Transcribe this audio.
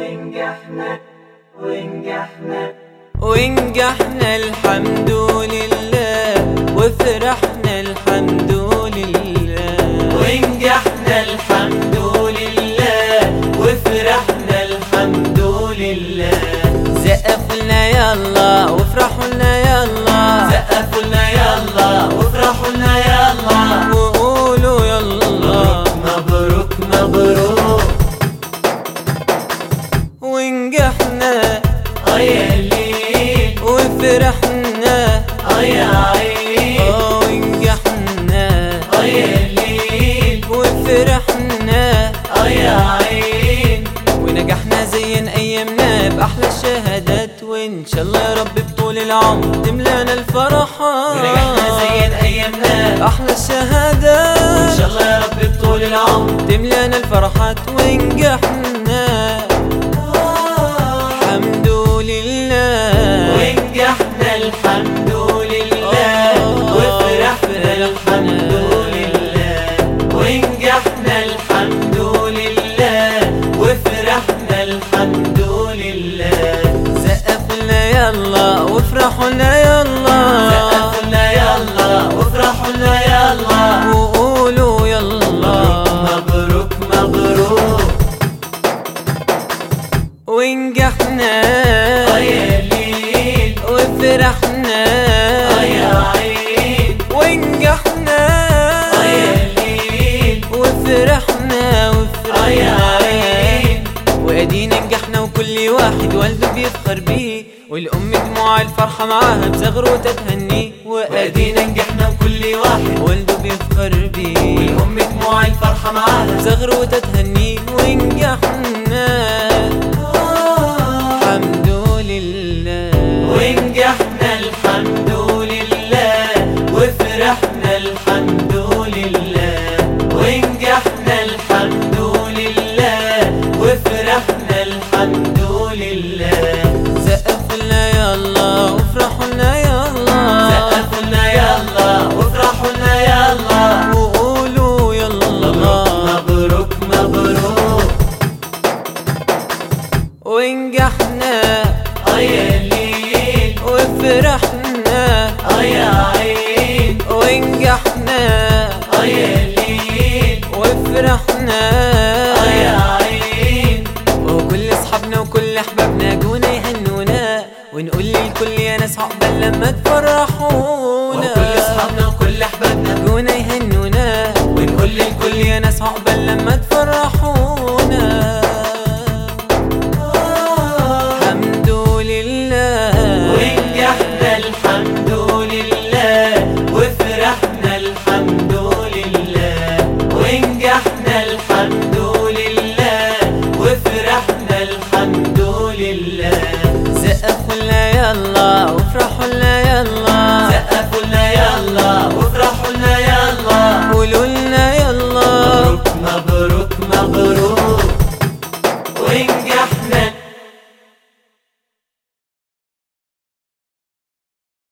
ونجحنا ونجحنا ونجحنا الحمد لله. وفرحنا آه يا عين آه ونجحنا. يا ليل وفرحنا. يا عين. ونجحنا زين أيامنا بأحلى الشهادات وإن شاء الله يا رب بطول العمر تملانا الفرحات ونجحنا زين أيامنا بأحلى الشهادات ان شاء الله يا رب بطول العمر. تملانا الفرحات. ونجحنا. آه يا عين ونجحنا يا ليل وفرحنا وفرحنا وادينا نجحنا وكل واحد والده بيفخر بيه. والأم دموع الفرحة معاها بزغروته تهنيه وادينا نجحنا وكل واحد والده بيفخر بيه. والأم دموع الفرحة معاها زغروته تهنيه ونجحنا يا ليل وفرحنا يا عين ونجحنا يا ليل وفرحنا يا عين وكل اصحابنا وكل احبابنا جونا يهنونا. ونقول للكل يا ناس عقبال لما تفرحونا. وكل اصحابنا وكل احبابنا جونا يهنونا. ونقول للكل كل يا ناس عقبال لما تفرحونا. and